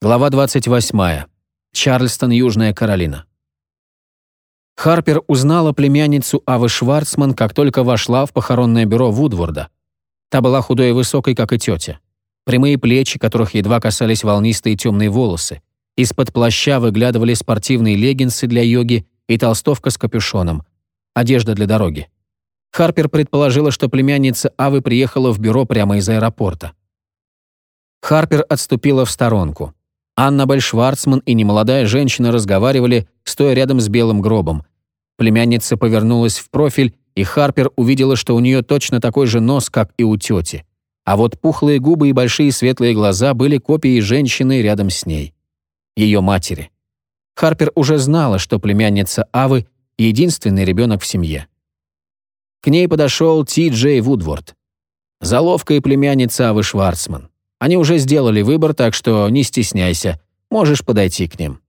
Глава 28. Чарльстон, Южная Каролина. Харпер узнала племянницу Авы Шварцман, как только вошла в похоронное бюро Вудворда. Та была худой и высокой, как и тетя. Прямые плечи, которых едва касались волнистые темные волосы. Из-под плаща выглядывали спортивные леггинсы для йоги и толстовка с капюшоном. Одежда для дороги. Харпер предположила, что племянница Авы приехала в бюро прямо из аэропорта. Харпер отступила в сторонку. Аннабель Шварцман и немолодая женщина разговаривали, стоя рядом с белым гробом. Племянница повернулась в профиль, и Харпер увидела, что у нее точно такой же нос, как и у тети. А вот пухлые губы и большие светлые глаза были копией женщины рядом с ней. Ее матери. Харпер уже знала, что племянница Авы — единственный ребенок в семье. К ней подошел Ти Джей Вудворд. Заловка и племянница Авы Шварцман. Они уже сделали выбор, так что не стесняйся, можешь подойти к ним».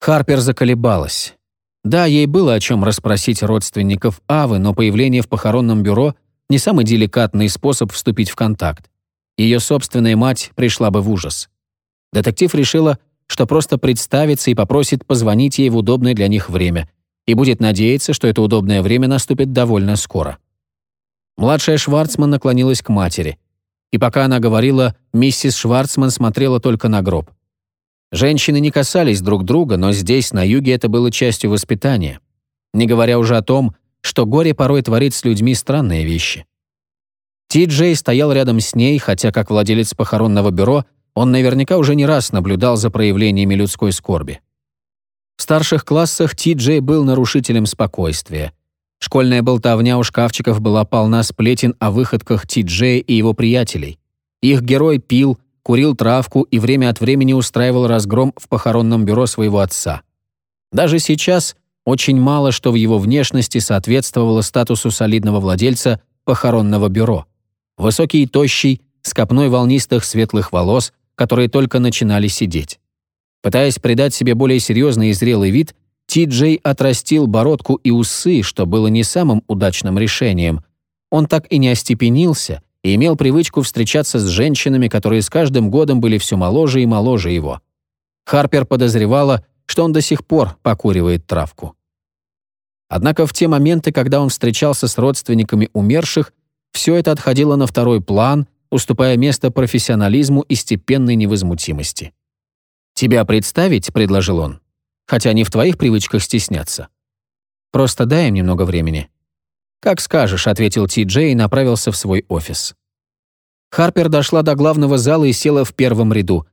Харпер заколебалась. Да, ей было о чем расспросить родственников Авы, но появление в похоронном бюро не самый деликатный способ вступить в контакт. Ее собственная мать пришла бы в ужас. Детектив решила, что просто представится и попросит позвонить ей в удобное для них время, и будет надеяться, что это удобное время наступит довольно скоро. Младшая Шварцман наклонилась к матери и пока она говорила, миссис Шварцман смотрела только на гроб. Женщины не касались друг друга, но здесь, на юге, это было частью воспитания. Не говоря уже о том, что горе порой творит с людьми странные вещи. Ти Джей стоял рядом с ней, хотя как владелец похоронного бюро он наверняка уже не раз наблюдал за проявлениями людской скорби. В старших классах Ти Джей был нарушителем спокойствия. Школьная болтовня у шкафчиков была полна сплетен о выходках Ти-Джея и его приятелей. Их герой пил, курил травку и время от времени устраивал разгром в похоронном бюро своего отца. Даже сейчас очень мало что в его внешности соответствовало статусу солидного владельца похоронного бюро. Высокий и тощий, с копной волнистых светлых волос, которые только начинали сидеть. Пытаясь придать себе более серьезный и зрелый вид, Ти-Джей отрастил бородку и усы, что было не самым удачным решением. Он так и не остепенился и имел привычку встречаться с женщинами, которые с каждым годом были все моложе и моложе его. Харпер подозревала, что он до сих пор покуривает травку. Однако в те моменты, когда он встречался с родственниками умерших, все это отходило на второй план, уступая место профессионализму и степенной невозмутимости. «Тебя представить?» — предложил он хотя не в твоих привычках стесняться. Просто дай им немного времени». «Как скажешь», — ответил Ти Джей и направился в свой офис. Харпер дошла до главного зала и села в первом ряду.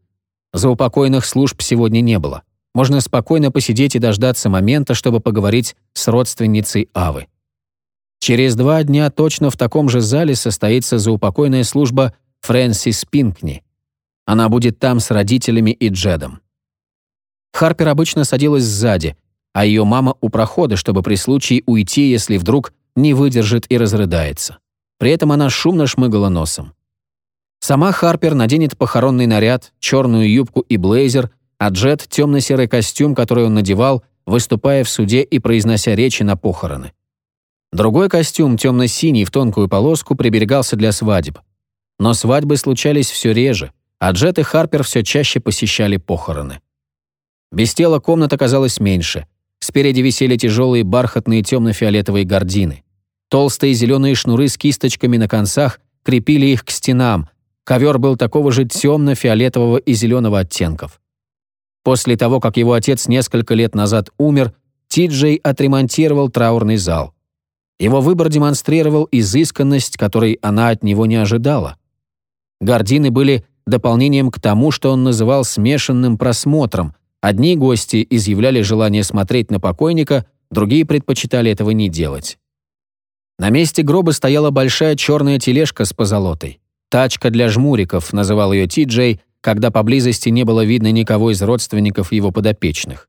Заупокойных служб сегодня не было. Можно спокойно посидеть и дождаться момента, чтобы поговорить с родственницей Авы. Через два дня точно в таком же зале состоится заупокойная служба Фрэнсис Пинкни. Она будет там с родителями и Джедом. Харпер обычно садилась сзади, а ее мама у прохода, чтобы при случае уйти, если вдруг не выдержит и разрыдается. При этом она шумно шмыгала носом. Сама Харпер наденет похоронный наряд, черную юбку и блейзер, а Джет — темно-серый костюм, который он надевал, выступая в суде и произнося речи на похороны. Другой костюм, темно-синий, в тонкую полоску, приберегался для свадеб. Но свадьбы случались все реже, а Джет и Харпер все чаще посещали похороны. Без тела комната казалась меньше. Спереди висели тяжелые бархатные темно-фиолетовые гардины. Толстые зеленые шнуры с кисточками на концах крепили их к стенам. Ковер был такого же темно-фиолетового и зеленого оттенков. После того, как его отец несколько лет назад умер, Ти-Джей отремонтировал траурный зал. Его выбор демонстрировал изысканность, которой она от него не ожидала. Гардины были дополнением к тому, что он называл смешанным просмотром, Одни гости изъявляли желание смотреть на покойника, другие предпочитали этого не делать. На месте гроба стояла большая черная тележка с позолотой. «Тачка для жмуриков», — называл ее Ти-Джей, когда поблизости не было видно никого из родственников его подопечных.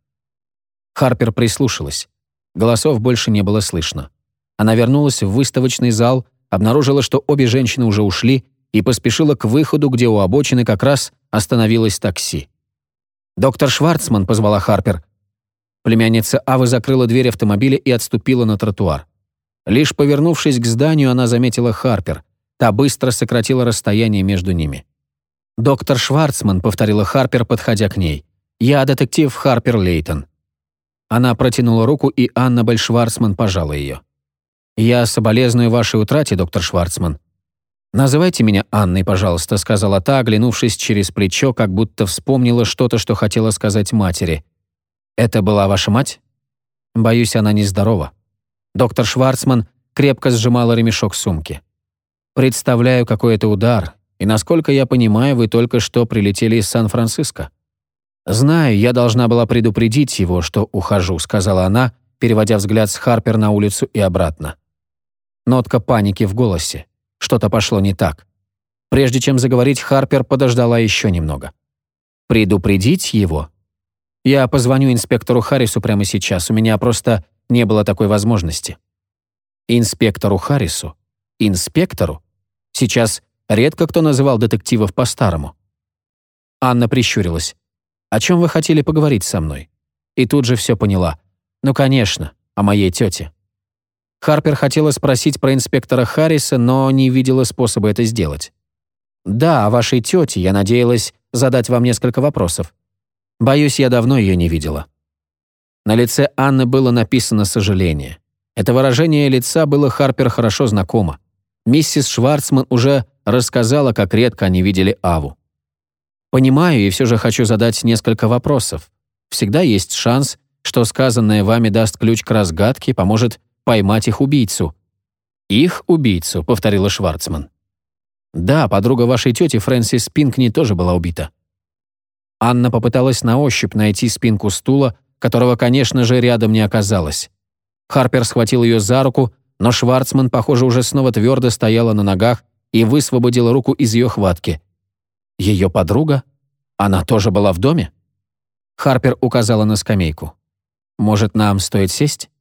Харпер прислушалась. Голосов больше не было слышно. Она вернулась в выставочный зал, обнаружила, что обе женщины уже ушли, и поспешила к выходу, где у обочины как раз остановилось такси. «Доктор Шварцман», — позвала Харпер. Племянница Авы закрыла дверь автомобиля и отступила на тротуар. Лишь повернувшись к зданию, она заметила Харпер. Та быстро сократила расстояние между ними. «Доктор Шварцман», — повторила Харпер, подходя к ней. «Я детектив Харпер Лейтон». Она протянула руку, и Анна Шварцман пожала ее. «Я соболезную вашей утрате, доктор Шварцман». «Называйте меня Анной, пожалуйста», — сказала та, оглянувшись через плечо, как будто вспомнила что-то, что хотела сказать матери. «Это была ваша мать?» «Боюсь, она нездорова». Доктор Шварцман крепко сжимала ремешок сумки. «Представляю, какой это удар, и насколько я понимаю, вы только что прилетели из Сан-Франциско». «Знаю, я должна была предупредить его, что ухожу», — сказала она, переводя взгляд с Харпер на улицу и обратно. Нотка паники в голосе. Что-то пошло не так. Прежде чем заговорить, Харпер подождала еще немного. «Предупредить его?» «Я позвоню инспектору Харрису прямо сейчас, у меня просто не было такой возможности». «Инспектору Харрису? Инспектору? Сейчас редко кто называл детективов по-старому». Анна прищурилась. «О чем вы хотели поговорить со мной?» И тут же все поняла. «Ну, конечно, о моей тете». Харпер хотела спросить про инспектора Харриса, но не видела способа это сделать. «Да, о вашей тете я надеялась задать вам несколько вопросов. Боюсь, я давно ее не видела». На лице Анны было написано сожаление. Это выражение лица было Харпер хорошо знакомо. Миссис Шварцман уже рассказала, как редко они видели Аву. «Понимаю, и все же хочу задать несколько вопросов. Всегда есть шанс, что сказанное вами даст ключ к разгадке, поможет поймать их убийцу». «Их убийцу», — повторила Шварцман. «Да, подруга вашей тети Фрэнсис Пинкни тоже была убита». Анна попыталась на ощупь найти спинку стула, которого, конечно же, рядом не оказалось. Харпер схватил ее за руку, но Шварцман, похоже, уже снова твердо стояла на ногах и высвободила руку из ее хватки. Ее подруга? Она тоже была в доме? Харпер указала на скамейку. «Может, нам стоит сесть?»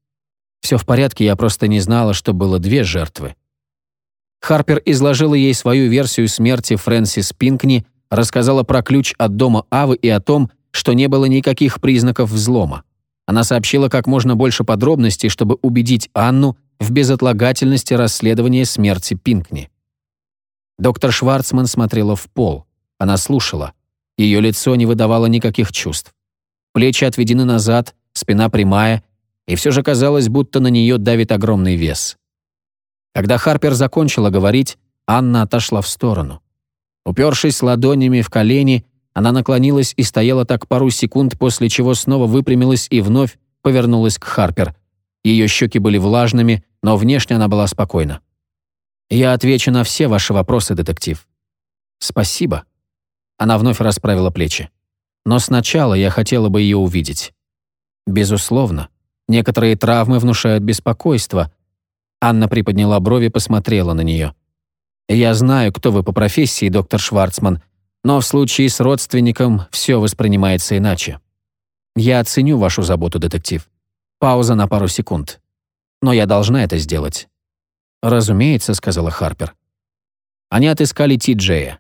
Все в порядке, я просто не знала, что было две жертвы. Харпер изложила ей свою версию смерти Фрэнсис Пинкни, рассказала про ключ от дома Авы и о том, что не было никаких признаков взлома. Она сообщила как можно больше подробностей, чтобы убедить Анну в безотлагательности расследования смерти Пинкни. Доктор Шварцман смотрела в пол. Она слушала. Ее лицо не выдавало никаких чувств. Плечи отведены назад, спина прямая, и все же казалось, будто на нее давит огромный вес. Когда Харпер закончила говорить, Анна отошла в сторону. Упершись ладонями в колени, она наклонилась и стояла так пару секунд, после чего снова выпрямилась и вновь повернулась к Харпер. Ее щеки были влажными, но внешне она была спокойна. «Я отвечу на все ваши вопросы, детектив». «Спасибо». Она вновь расправила плечи. «Но сначала я хотела бы ее увидеть». «Безусловно. Некоторые травмы внушают беспокойство». Анна приподняла брови посмотрела на нее. «Я знаю, кто вы по профессии, доктор Шварцман, но в случае с родственником все воспринимается иначе. Я оценю вашу заботу, детектив. Пауза на пару секунд. Но я должна это сделать. «Разумеется», — сказала Харпер. Они отыскали Ти Джея.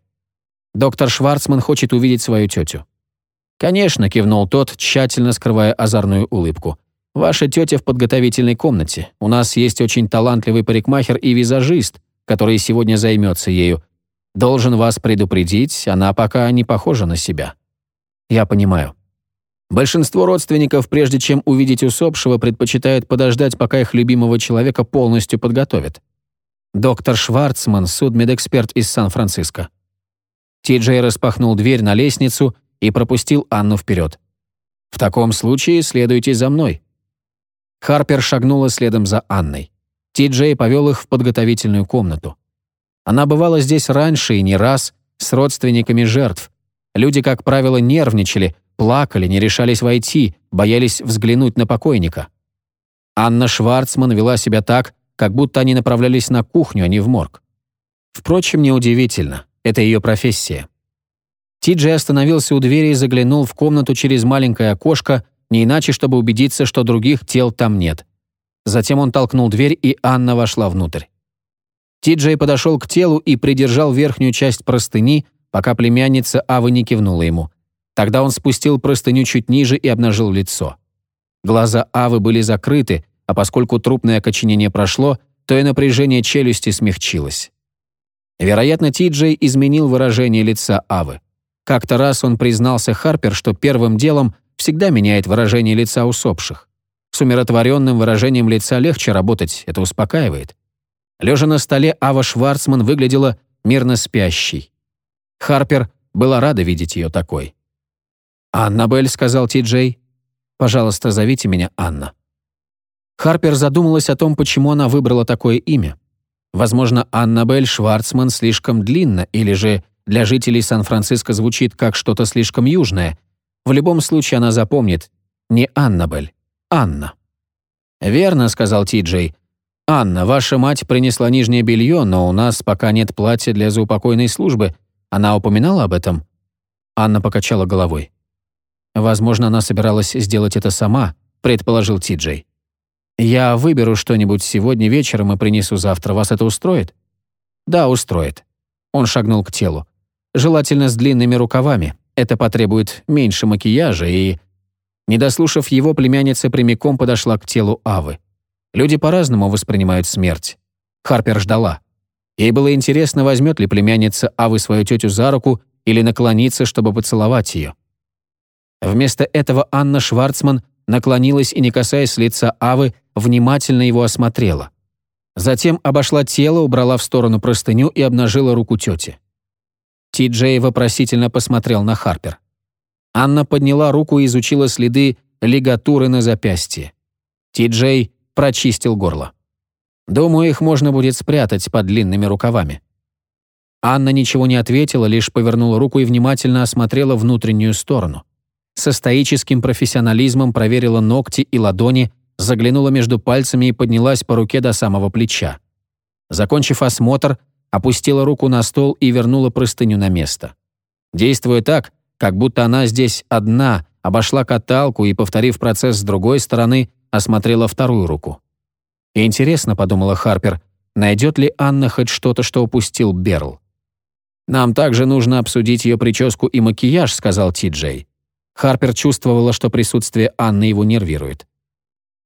«Доктор Шварцман хочет увидеть свою тетю». «Конечно», — кивнул тот, тщательно скрывая озорную улыбку. «Ваша тетя в подготовительной комнате. У нас есть очень талантливый парикмахер и визажист, который сегодня займется ею. Должен вас предупредить, она пока не похожа на себя. Я понимаю. Большинство родственников, прежде чем увидеть усопшего, предпочитают подождать, пока их любимого человека полностью подготовят. Доктор Шварцман, судмедэксперт из Сан-Франциско. Ти-Джей распахнул дверь на лестницу и пропустил Анну вперед. «В таком случае следуйте за мной». Харпер шагнула следом за Анной. Ти-Джей повел их в подготовительную комнату. Она бывала здесь раньше и не раз, с родственниками жертв. Люди, как правило, нервничали, плакали, не решались войти, боялись взглянуть на покойника. Анна Шварцман вела себя так, как будто они направлялись на кухню, а не в морг. Впрочем, неудивительно, это ее профессия. Ти-Джей остановился у двери и заглянул в комнату через маленькое окошко, не иначе, чтобы убедиться, что других тел там нет. Затем он толкнул дверь, и Анна вошла внутрь. Ти-Джей подошел к телу и придержал верхнюю часть простыни, пока племянница Авы не кивнула ему. Тогда он спустил простыню чуть ниже и обнажил лицо. Глаза Авы были закрыты, а поскольку трупное окоченение прошло, то и напряжение челюсти смягчилось. Вероятно, Ти-Джей изменил выражение лица Авы. Как-то раз он признался Харпер, что первым делом всегда меняет выражение лица усопших. С умиротворенным выражением лица легче работать, это успокаивает. Лежа на столе, Ава Шварцман выглядела мирно спящей. Харпер была рада видеть ее такой. «Аннабель», — сказал Ти-Джей, — «пожалуйста, зовите меня Анна». Харпер задумалась о том, почему она выбрала такое имя. Возможно, Аннабель Шварцман слишком длинно, или же для жителей Сан-Франциско звучит как что-то слишком южное. В любом случае она запомнит не Аннабель, Анна. «Верно», — сказал Ти-Джей. «Анна, ваша мать принесла нижнее белье, но у нас пока нет платья для заупокойной службы. Она упоминала об этом?» Анна покачала головой. «Возможно, она собиралась сделать это сама», — предположил Ти-Джей. «Я выберу что-нибудь сегодня вечером и принесу завтра. Вас это устроит?» «Да, устроит». Он шагнул к телу. «Желательно с длинными рукавами. Это потребует меньше макияжа и...» Не дослушав его, племянница прямиком подошла к телу Авы. Люди по-разному воспринимают смерть. Харпер ждала. Ей было интересно, возьмет ли племянница Авы свою тетю за руку или наклонится, чтобы поцеловать ее. Вместо этого Анна Шварцман наклонилась и, не касаясь лица Авы, внимательно его осмотрела. Затем обошла тело, убрала в сторону простыню и обнажила руку тети. Ти Джей вопросительно посмотрел на Харпер. Анна подняла руку и изучила следы лигатуры на запястье. Ти Джей прочистил горло. «Думаю, их можно будет спрятать под длинными рукавами». Анна ничего не ответила, лишь повернула руку и внимательно осмотрела внутреннюю сторону. Со стоическим профессионализмом проверила ногти и ладони, заглянула между пальцами и поднялась по руке до самого плеча. Закончив осмотр, опустила руку на стол и вернула простыню на место. Действуя так, как будто она здесь одна, обошла каталку и, повторив процесс с другой стороны, осмотрела вторую руку. Интересно, подумала Харпер, найдет ли Анна хоть что-то, что упустил Берл. «Нам также нужно обсудить ее прическу и макияж», — сказал Ти Джей. Харпер чувствовала, что присутствие Анны его нервирует.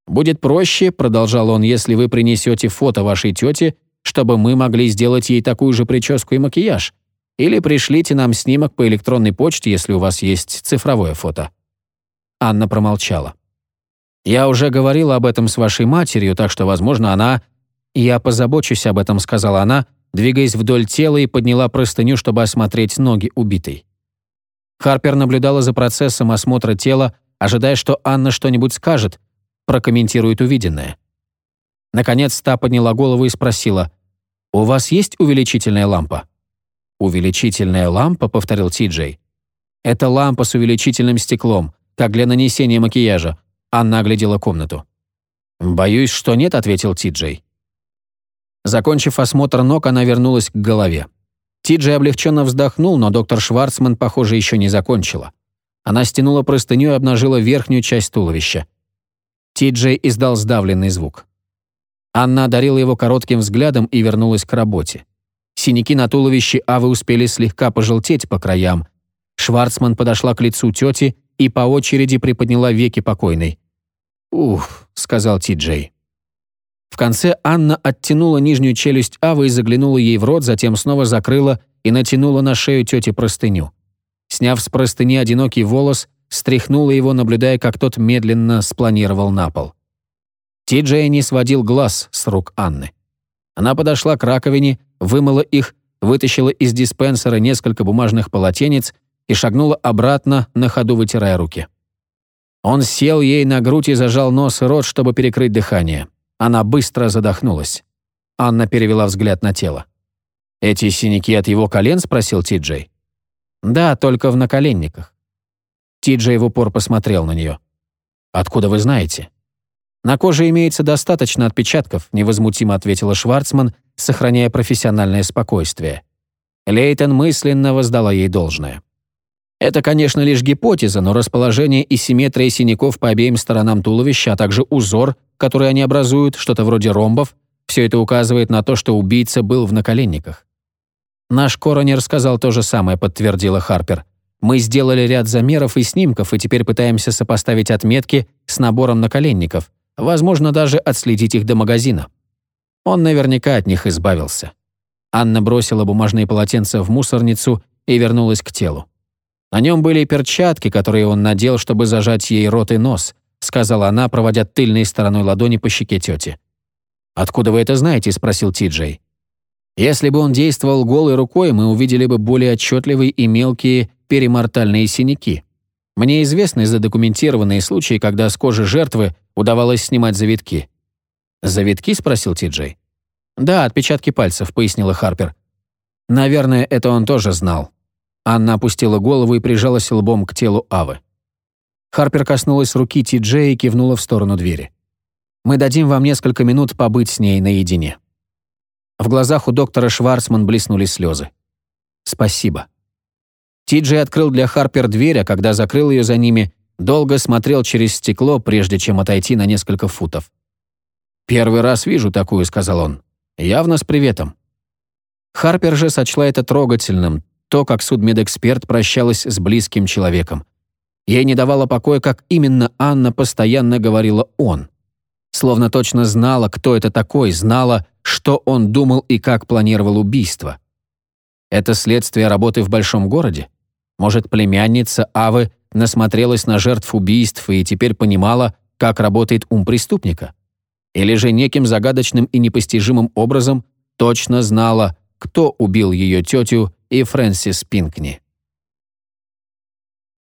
«Будет проще», — продолжал он, «если вы принесете фото вашей тети, чтобы мы могли сделать ей такую же прическу и макияж. Или пришлите нам снимок по электронной почте, если у вас есть цифровое фото». Анна промолчала. «Я уже говорила об этом с вашей матерью, так что, возможно, она...» «Я позабочусь об этом», — сказала она, двигаясь вдоль тела и подняла простыню, чтобы осмотреть ноги убитой. Харпер наблюдала за процессом осмотра тела, ожидая, что Анна что-нибудь скажет, прокомментирует увиденное. Наконец та подняла голову и спросила, «У вас есть увеличительная лампа?» «Увеличительная лампа?» — повторил Ти-Джей. «Это лампа с увеличительным стеклом, как для нанесения макияжа». Анна оглядела комнату. «Боюсь, что нет», — ответил Ти-Джей. Закончив осмотр ног, она вернулась к голове. Ти-Джей облегченно вздохнул, но доктор Шварцман, похоже, еще не закончила. Она стянула простыню и обнажила верхнюю часть туловища. Ти-Джей издал сдавленный звук. Анна одарила его коротким взглядом и вернулась к работе. Синяки на туловище Авы успели слегка пожелтеть по краям. Шварцман подошла к лицу тети и по очереди приподняла веки покойной. «Ух», — сказал Ти-Джей. В конце Анна оттянула нижнюю челюсть Авы и заглянула ей в рот, затем снова закрыла и натянула на шею тети простыню. Сняв с простыни одинокий волос, стряхнула его, наблюдая, как тот медленно спланировал на пол. Ти Джей не сводил глаз с рук Анны. Она подошла к раковине, вымыла их, вытащила из диспенсера несколько бумажных полотенец и шагнула обратно, на ходу вытирая руки. Он сел ей на грудь и зажал нос и рот, чтобы перекрыть дыхание. Она быстро задохнулась. Анна перевела взгляд на тело. «Эти синяки от его колен?» — спросил Ти-Джей. «Да, только в наколенниках». Ти-Джей в упор посмотрел на нее. «Откуда вы знаете?» «На коже имеется достаточно отпечатков», — невозмутимо ответила Шварцман, сохраняя профессиональное спокойствие. Лейтон мысленно воздала ей должное. Это, конечно, лишь гипотеза, но расположение и симметрия синяков по обеим сторонам туловища, а также узор, который они образуют, что-то вроде ромбов, все это указывает на то, что убийца был в наколенниках. «Наш коронер сказал то же самое», — подтвердила Харпер. «Мы сделали ряд замеров и снимков, и теперь пытаемся сопоставить отметки с набором наколенников, возможно, даже отследить их до магазина. Он наверняка от них избавился». Анна бросила бумажные полотенца в мусорницу и вернулась к телу. На нем были перчатки, которые он надел, чтобы зажать ей рот и нос, сказала она, проводя тыльной стороной ладони по щеке тети. «Откуда вы это знаете?» – спросил Ти-Джей. «Если бы он действовал голой рукой, мы увидели бы более отчетливые и мелкие перимортальные синяки. Мне известны задокументированные случаи, когда с кожи жертвы удавалось снимать завитки». «Завитки?» – спросил Ти-Джей. «Да, отпечатки пальцев», — пояснила Харпер. «Наверное, это он тоже знал». Анна опустила голову и прижалась лбом к телу Авы. Харпер коснулась руки Ти Джей и кивнула в сторону двери. «Мы дадим вам несколько минут побыть с ней наедине». В глазах у доктора Шварцман блеснули слезы. «Спасибо». Ти Джей открыл для Харпер дверь, а когда закрыл ее за ними, долго смотрел через стекло, прежде чем отойти на несколько футов. «Первый раз вижу такую», — сказал он. Явно с приветом. Харпер же сочла это трогательным, то, как судмедэксперт прощалась с близким человеком. Ей не давало покоя, как именно Анна постоянно говорила «он». Словно точно знала, кто это такой, знала, что он думал и как планировал убийство. Это следствие работы в большом городе? Может, племянница Авы насмотрелась на жертв убийств и теперь понимала, как работает ум преступника? или же неким загадочным и непостижимым образом точно знала, кто убил ее тетю и Фрэнсис Пинкни.